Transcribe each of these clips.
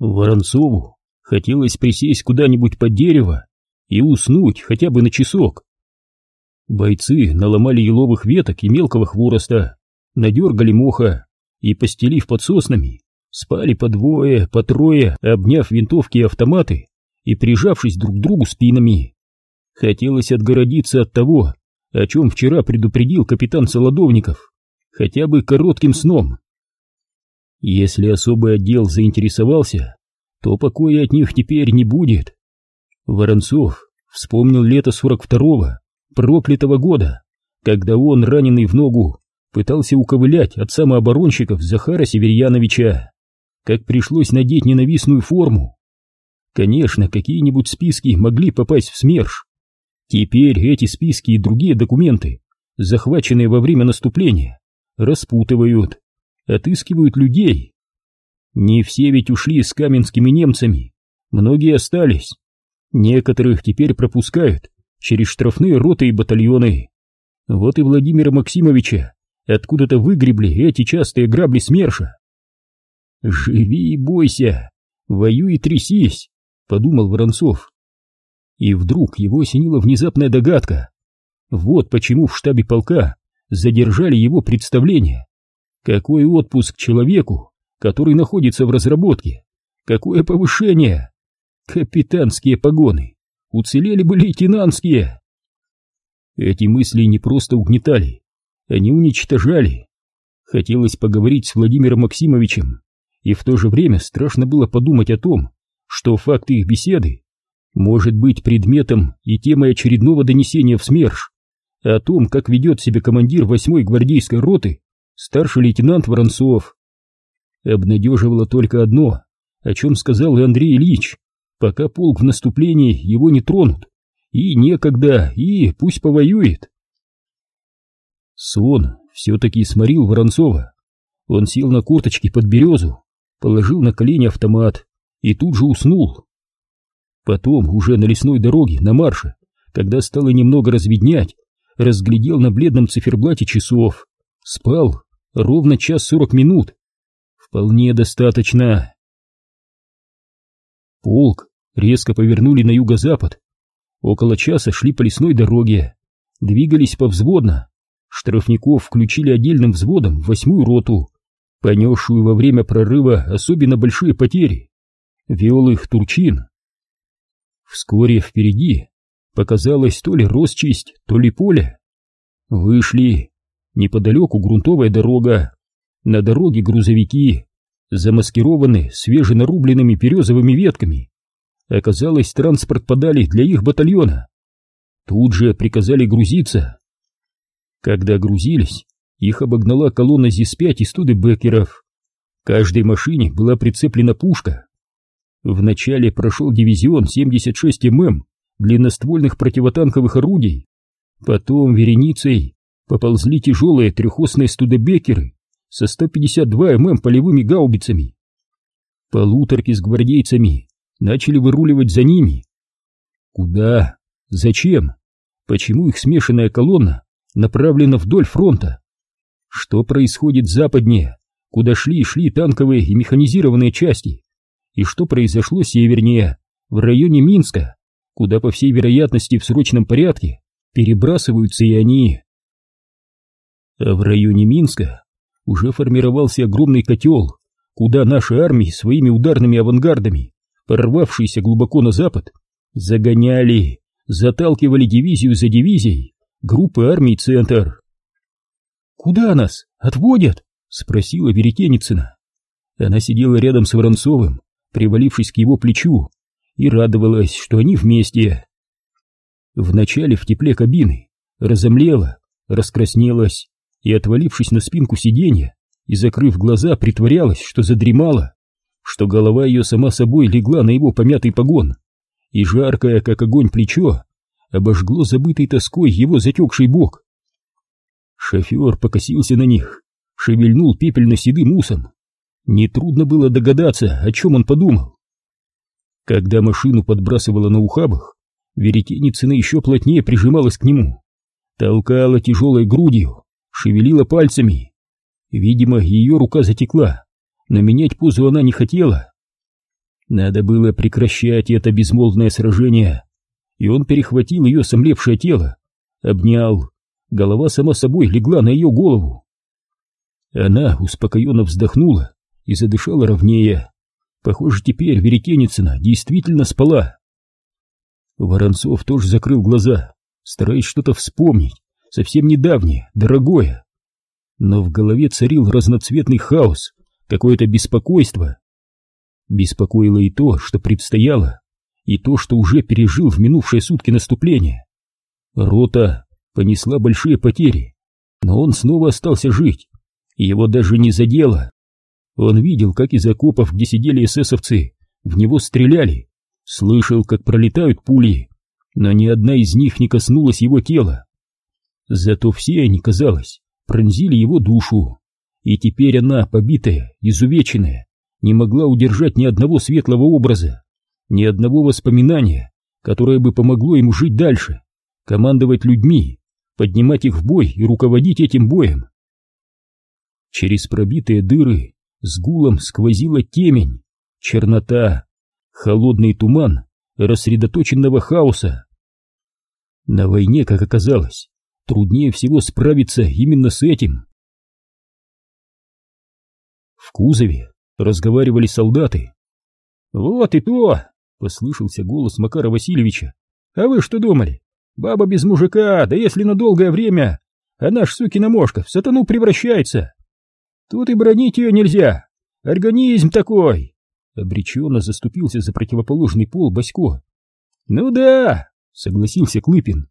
Воронцову хотелось присесть куда-нибудь под дерево и уснуть хотя бы на часок. Бойцы наломали еловых веток и мелкого хвороста, надергали моха и, постелив под соснами, спали по двое, по трое, обняв винтовки и автоматы и прижавшись друг к другу спинами. Хотелось отгородиться от того, о чем вчера предупредил капитан Солодовников, хотя бы коротким сном. Если особый отдел заинтересовался, то покоя от них теперь не будет. Воронцов вспомнил лето 42-го, проклятого года, когда он, раненый в ногу, пытался уковылять от самооборонщиков Захара Северьяновича, как пришлось надеть ненавистную форму. Конечно, какие-нибудь списки могли попасть в СМЕРШ. Теперь эти списки и другие документы, захваченные во время наступления, распутывают, отыскивают людей. Не все ведь ушли с каменскими немцами, многие остались. Некоторых теперь пропускают через штрафные роты и батальоны. Вот и Владимира Максимовича откуда-то выгребли эти частые грабли СМЕРШа. «Живи и бойся, воюй и трясись», — подумал Воронцов. И вдруг его осенила внезапная догадка. Вот почему в штабе полка задержали его представление. Какой отпуск человеку, который находится в разработке? Какое повышение? Капитанские погоны. Уцелели бы лейтенантские. Эти мысли не просто угнетали, они уничтожали. Хотелось поговорить с Владимиром Максимовичем, и в то же время страшно было подумать о том, что факт их беседы может быть предметом и темой очередного донесения в СМЕРШ о том, как ведет себя командир 8-й гвардейской роты, старший лейтенант Воронцов. Обнадеживало только одно, о чем сказал и Андрей Ильич, пока полк в наступлении его не тронут, и некогда, и пусть повоюет. Сон все-таки сморил Воронцова. Он сел на корточки под березу, положил на колени автомат и тут же уснул. Потом, уже на лесной дороге, на марше, когда стало немного разведнять, разглядел на бледном циферблате часов. Спал ровно час сорок минут. Вполне достаточно. Полк резко повернули на юго-запад. Около часа шли по лесной дороге. Двигались повзводно. Штрафников включили отдельным взводом восьмую роту, понесшую во время прорыва особенно большие потери. Вел их Турчин. Вскоре впереди показалась то ли росчесть, то ли поле. Вышли. Неподалеку грунтовая дорога. На дороге грузовики, замаскированы свеженарубленными березовыми ветками. Оказалось, транспорт подали для их батальона. Тут же приказали грузиться. Когда грузились, их обогнала колонна ЗИС-5 из Студебекеров. Каждой машине была прицеплена пушка. Вначале прошел дивизион 76 ММ длинноствольных противотанковых орудий. Потом вереницей поползли тяжелые трехосные студебекеры со 152 ММ полевыми гаубицами. Полуторки с гвардейцами начали выруливать за ними. Куда? Зачем? Почему их смешанная колонна направлена вдоль фронта? Что происходит западнее, куда шли и шли танковые и механизированные части? И что произошло севернее, в районе Минска, куда, по всей вероятности, в срочном порядке перебрасываются и они? А в районе Минска уже формировался огромный котел, куда наши армии своими ударными авангардами, прорвавшиеся глубоко на запад, загоняли, заталкивали дивизию за дивизией группы армий «Центр». «Куда нас? Отводят?» — спросила Веретеницына. Она сидела рядом с Воронцовым, привалившись к его плечу, и радовалась, что они вместе. Вначале в тепле кабины разомлела, раскраснелась и, отвалившись на спинку сиденья и закрыв глаза, притворялась, что задремала, что голова ее сама собой легла на его помятый погон, и жаркое, как огонь, плечо обожгло забытой тоской его затекший бок. Шофер покосился на них, шевельнул пепельно-седым усом. Нетрудно было догадаться, о чем он подумал. Когда машину подбрасывала на ухабах, Веретеницына еще плотнее прижималась к нему, толкала тяжелой грудью, шевелила пальцами. Видимо, ее рука затекла, но менять позу она не хотела. Надо было прекращать это безмолвное сражение, и он перехватил ее сомлевшее тело, обнял, голова сама собой легла на ее голову. Она успокоенно вздохнула и задышала ровнее. Похоже, теперь Веретеницына действительно спала. Воронцов тоже закрыл глаза, стараясь что-то вспомнить, совсем недавнее, дорогое. Но в голове царил разноцветный хаос, какое-то беспокойство. Беспокоило и то, что предстояло, и то, что уже пережил в минувшие сутки наступления. Рота понесла большие потери, но он снова остался жить, и его даже не задело. Он видел, как из окопов, где сидели эсэсовцы, в него стреляли, слышал, как пролетают пули, но ни одна из них не коснулась его тела. Зато все они, казалось, пронзили его душу, и теперь она, побитая, изувеченная, не могла удержать ни одного светлого образа, ни одного воспоминания, которое бы помогло ему жить дальше, командовать людьми, поднимать их в бой и руководить этим боем. Через пробитые дыры с гулом сквозила темень, чернота, холодный туман рассредоточенного хаоса. На войне, как оказалось, труднее всего справиться именно с этим. В кузове разговаривали солдаты. «Вот и то!» — послышался голос Макара Васильевича. «А вы что думали? Баба без мужика, да если на долгое время, а наш сукина мошка в сатану превращается!» Тут и бронить ее нельзя. Организм такой. Обреченно заступился за противоположный пол Басько. Ну да, согласился Клыпин.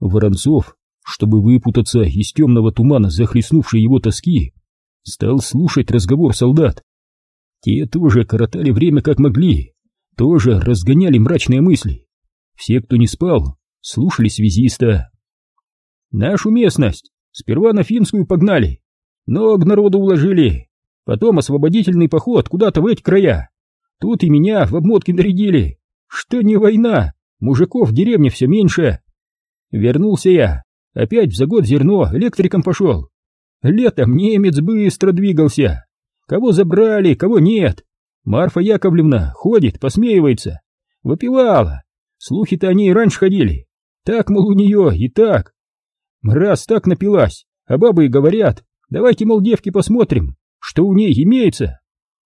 Воронцов, чтобы выпутаться из темного тумана, захлестнувшей его тоски, стал слушать разговор солдат. Те тоже коротали время как могли, тоже разгоняли мрачные мысли. Все, кто не спал, слушали связиста. Нашу местность сперва на финскую погнали, Ног народу уложили. Потом освободительный поход куда-то в эти края. Тут и меня в обмотки нарядили. Что не война, мужиков в деревне все меньше. Вернулся я. Опять в загод зерно электриком пошел. Летом немец быстро двигался. Кого забрали, кого нет. Марфа Яковлевна ходит, посмеивается. Выпивала. Слухи-то они и раньше ходили. Так, мол, у нее и так. Раз так напилась, а бабы и говорят, Давайте, мол, девки, посмотрим, что у ней имеется.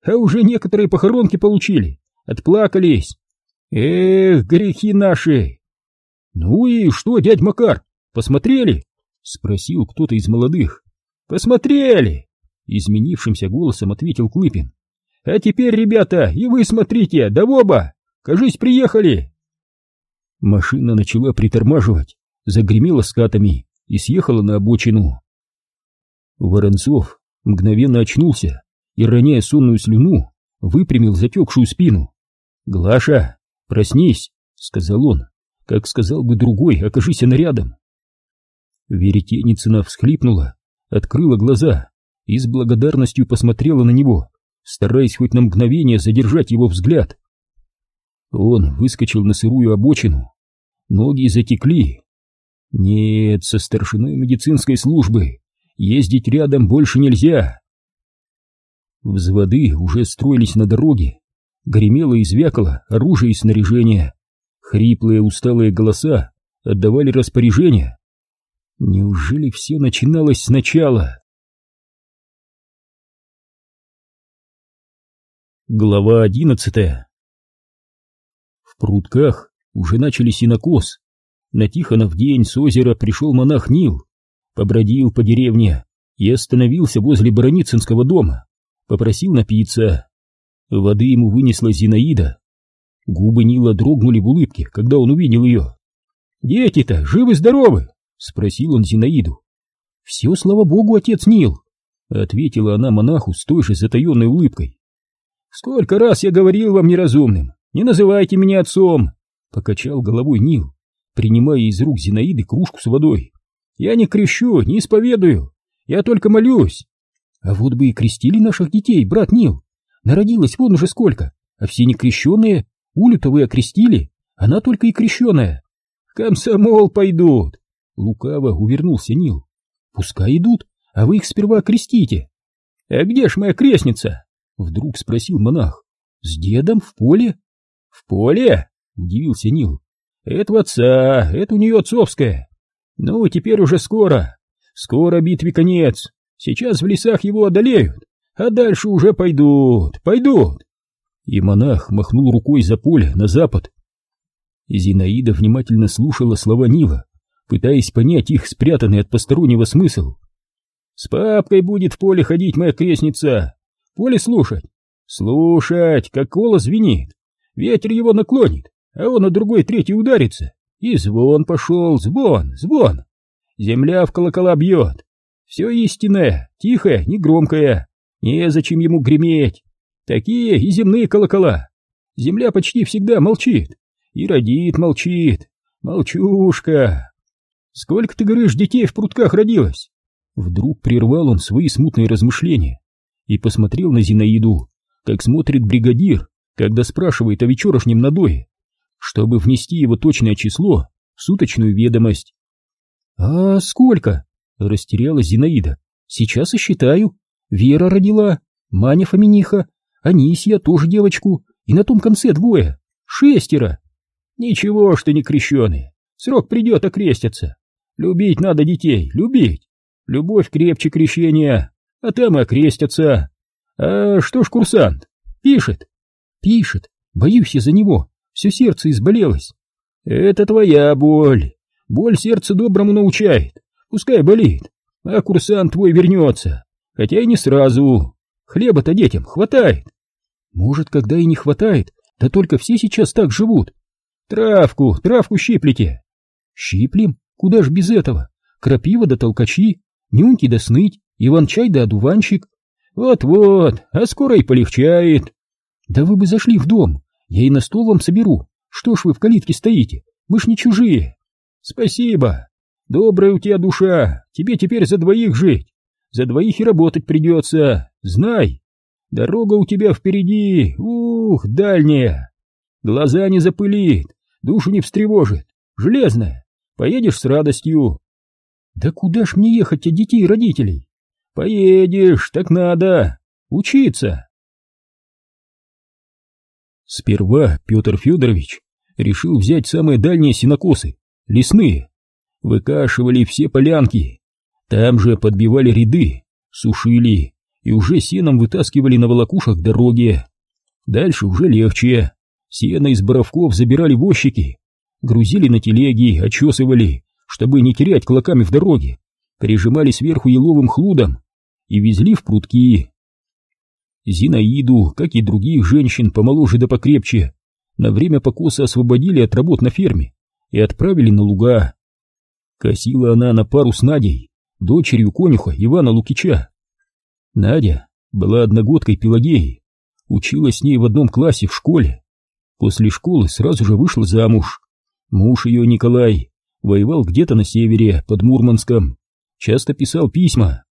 А уже некоторые похоронки получили, отплакались. Эх, грехи наши! Ну и что, дядь Макар, посмотрели? Спросил кто-то из молодых. Посмотрели! Изменившимся голосом ответил Клыпин. А теперь, ребята, и вы смотрите, да оба! Кажись, приехали! Машина начала притормаживать, загремела скатами и съехала на обочину. Воронцов мгновенно очнулся и, роняя сонную слюну, выпрямил затекшую спину. «Глаша, проснись!» — сказал он, как сказал бы другой, окажись она рядом. Веретеницына всхлипнула, открыла глаза и с благодарностью посмотрела на него, стараясь хоть на мгновение задержать его взгляд. Он выскочил на сырую обочину, ноги затекли. Нет, со старшиной медицинской службы Ездить рядом больше нельзя. Взводы уже строились на дороге. Гремело и звякало оружие и снаряжение. Хриплые усталые голоса отдавали распоряжения. Неужели все начиналось сначала? Глава одиннадцатая В прутках уже начали синокос. На Тихонов день с озера пришел монах Нил побродил по деревне и остановился возле Бароницынского дома, попросил напиться. Воды ему вынесла Зинаида. Губы Нила дрогнули в улыбке, когда он увидел ее. «Дети-то живы-здоровы?» — спросил он Зинаиду. «Все, слава богу, отец Нил», — ответила она монаху с той же затаенной улыбкой. «Сколько раз я говорил вам неразумным, не называйте меня отцом!» — покачал головой Нил, принимая из рук Зинаиды кружку с водой. Я не крещу, не исповедую, я только молюсь. А вот бы и крестили наших детей, брат Нил. Народилось вон уже сколько, а все не крещенные, Улю-то вы окрестили, она только и крещеная. комсомол пойдут. Лукаво увернулся Нил. Пускай идут, а вы их сперва крестите. А где ж моя крестница? Вдруг спросил монах. С дедом в поле? В поле? Удивился Нил. Это отца, это у нее отцовская. Ну, теперь уже скоро. Скоро битве конец. Сейчас в лесах его одолеют, а дальше уже пойдут, пойдут. И монах махнул рукой за поле на запад. Зинаида внимательно слушала слова Нила, пытаясь понять их спрятанный от постороннего смысл. «С папкой будет в поле ходить моя крестница. Поле слушать. Слушать, как голос звенит. Ветер его наклонит, а он на другой третий ударится. И звон пошел, звон, звон. Земля в колокола бьет. Все истинное, тихое, негромкое. Незачем ему греметь. Такие и земные колокола. Земля почти всегда молчит. И родит молчит. Молчушка. Сколько, ты говоришь, детей в прутках родилось? Вдруг прервал он свои смутные размышления и посмотрел на Зинаиду, как смотрит бригадир, когда спрашивает о вечерошнем надое, чтобы внести его точное число в суточную ведомость. «А сколько?» — растерялась Зинаида. «Сейчас и считаю. Вера родила, Маня Фоминиха, Анисия тоже девочку, и на том конце двое, шестеро. Ничего, что не крещеные, срок придет, окрестятся. Любить надо детей, любить. Любовь крепче крещения, а там и окрестятся. А что ж курсант? Пишет? Пишет. Боюсь я за него, все сердце изболелось. Это твоя боль. Боль сердце доброму научает, пускай болит. А курсант твой вернется, хотя и не сразу. Хлеба-то детям хватает. Может, когда и не хватает, да только все сейчас так живут. Травку, травку щиплите. Щиплем? Куда ж без этого? Крапива да толкачи, нюньки да сныть, иван-чай да одуванчик. Вот-вот, а скоро и полегчает. Да вы бы зашли в дом, я и на стол вам соберу. Что ж вы в калитке стоите? Мы ж не чужие. Спасибо. Добрая у тебя душа, тебе теперь за двоих жить. За двоих и работать придется, знай. Дорога у тебя впереди, ух, дальняя. Глаза не запылит, душу не встревожит, железная, поедешь с радостью. Да куда ж мне ехать от детей и родителей? Поедешь, так надо, учиться. Сперва Петр Федорович решил взять самые дальние синокосы, лесные. Выкашивали все полянки, там же подбивали ряды, сушили и уже сеном вытаскивали на волокушах дороги. Дальше уже легче. Сено из боровков забирали возчики, грузили на телеги, очесывали, чтобы не терять клоками в дороге, прижимали сверху еловым хлудом и везли в прутки. Зинаиду, как и других женщин помоложе да покрепче, на время покоса освободили от работ на ферме и отправили на луга. Косила она на пару с Надей, дочерью конюха Ивана Лукича. Надя была одногодкой Пелагеи, училась с ней в одном классе в школе. После школы сразу же вышла замуж. Муж ее, Николай, воевал где-то на севере, под Мурманском. Часто писал письма.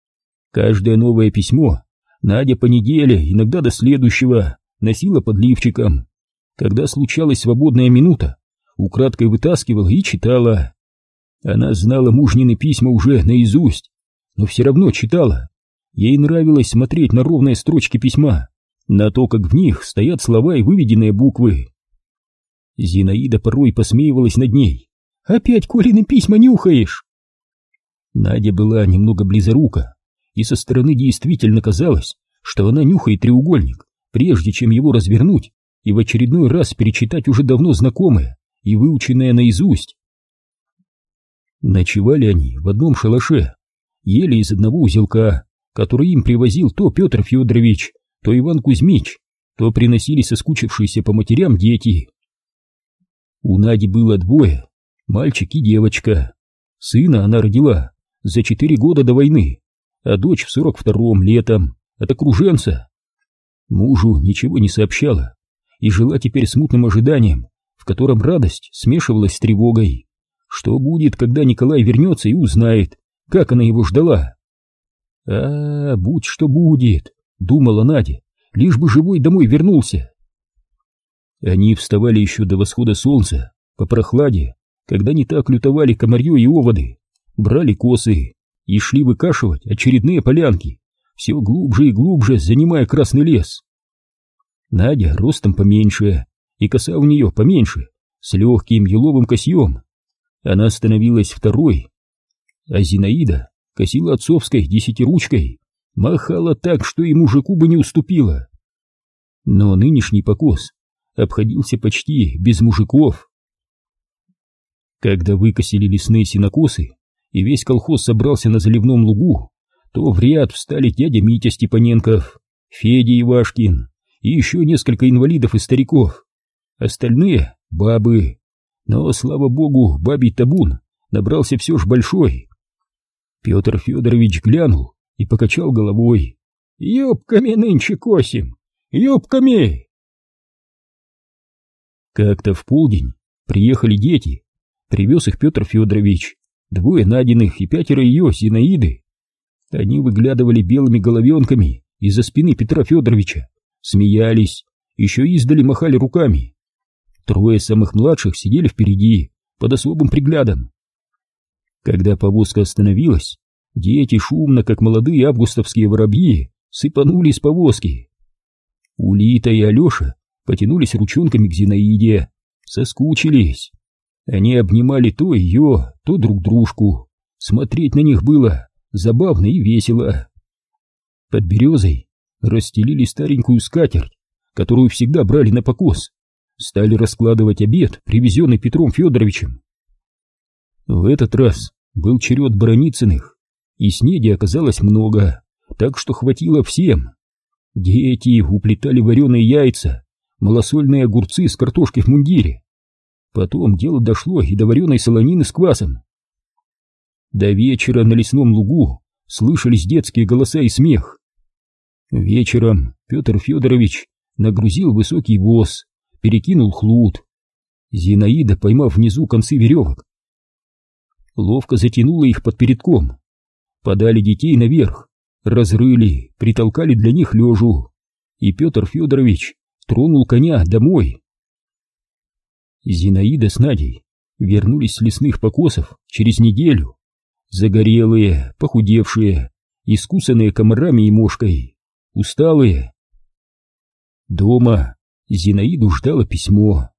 Каждое новое письмо Надя по неделе, иногда до следующего, носила под лифчиком. Когда случалась свободная минута, украдкой вытаскивала и читала. Она знала мужнины письма уже наизусть, но все равно читала. Ей нравилось смотреть на ровные строчки письма, на то, как в них стоят слова и выведенные буквы. Зинаида порой посмеивалась над ней. «Опять Колины письма нюхаешь!» Надя была немного близорука, и со стороны действительно казалось, что она нюхает треугольник, прежде чем его развернуть и в очередной раз перечитать уже давно знакомое и выученное наизусть. Ночевали они в одном шалаше, ели из одного узелка, который им привозил то Петр Федорович, то Иван Кузьмич, то приносили соскучившиеся по матерям дети. У Нади было двое, мальчик и девочка. Сына она родила за четыре года до войны, а дочь в сорок втором летом от окруженца. Мужу ничего не сообщала и жила теперь смутным ожиданием, в котором радость смешивалась с тревогой. Что будет, когда Николай вернется и узнает, как она его ждала? А, будь что будет, думала Надя, лишь бы живой домой вернулся. Они вставали еще до восхода солнца, по прохладе, когда не так лютовали комарье и оводы, брали косы и шли выкашивать очередные полянки, все глубже и глубже занимая красный лес. Надя ростом поменьше, и коса у нее поменьше, с легким еловым косьем. Она становилась второй, а Зинаида косила отцовской десятиручкой, махала так, что и мужику бы не уступила. Но нынешний покос обходился почти без мужиков. Когда выкосили лесные синокосы, и весь колхоз собрался на заливном лугу, то в ряд встали дядя Митя Степаненков, Федя Ивашкин и еще несколько инвалидов и стариков. Остальные — бабы. Но, слава богу, бабий табун набрался все ж большой. Петр Федорович глянул и покачал головой. «Юбками нынче косим! Юбками!» Как-то в полдень приехали дети. Привез их Петр Федорович, двое Надиных и пятеро ее, Зинаиды. Они выглядывали белыми головенками из-за спины Петра Федоровича, смеялись, еще издали махали руками. Трое самых младших сидели впереди, под особым приглядом. Когда повозка остановилась, дети шумно, как молодые августовские воробьи, сыпанули с повозки. Улита и Алеша потянулись ручонками к Зинаиде, соскучились. Они обнимали то ее, то друг дружку. Смотреть на них было забавно и весело. Под березой расстелили старенькую скатерть, которую всегда брали на покос. Стали раскладывать обед, привезенный Петром Федоровичем. В этот раз был черед Броницыных, и снеди оказалось много, так что хватило всем. Дети уплетали вареные яйца, малосольные огурцы с картошки в мундире. Потом дело дошло и до вареной солонины с квасом. До вечера на лесном лугу слышались детские голоса и смех. Вечером Петр Федорович нагрузил высокий воз, перекинул хлуд. Зинаида, поймав внизу концы веревок, ловко затянула их под передком. Подали детей наверх, разрыли, притолкали для них лежу, и Петр Федорович тронул коня домой. Зинаида с Надей вернулись с лесных покосов через неделю, загорелые, похудевшие, искусанные комарами и мошкой, усталые. Дома Зинаиду ждало письмо.